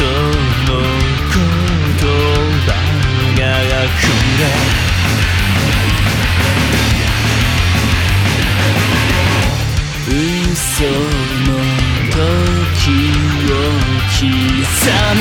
その言葉が溢れ嘘の時を刻む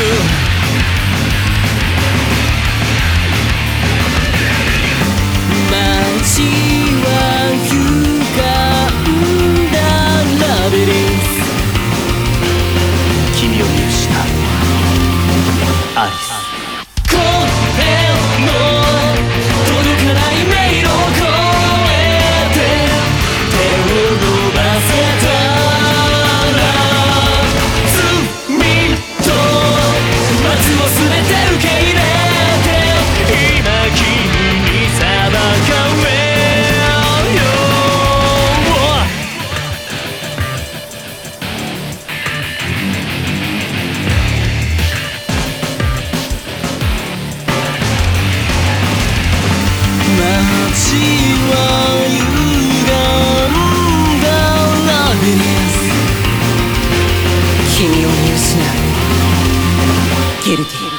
Security. Security.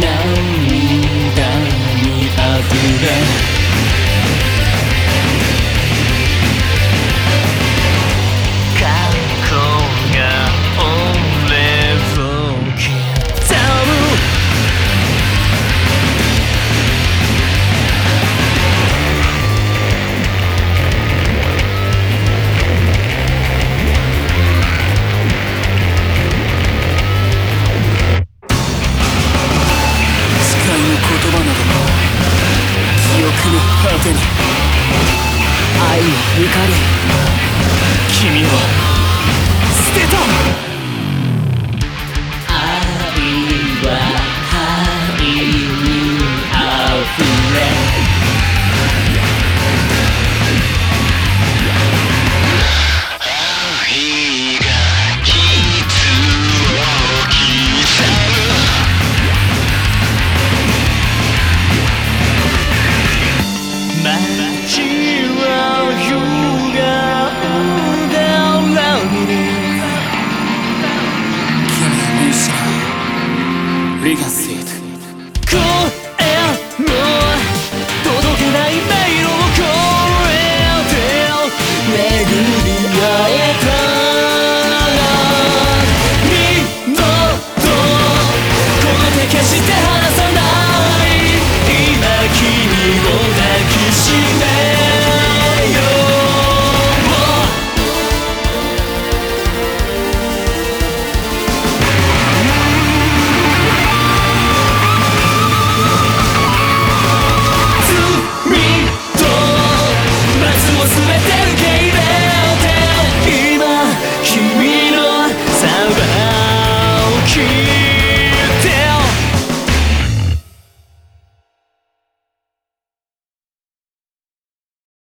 now. 果てに。愛怒り君を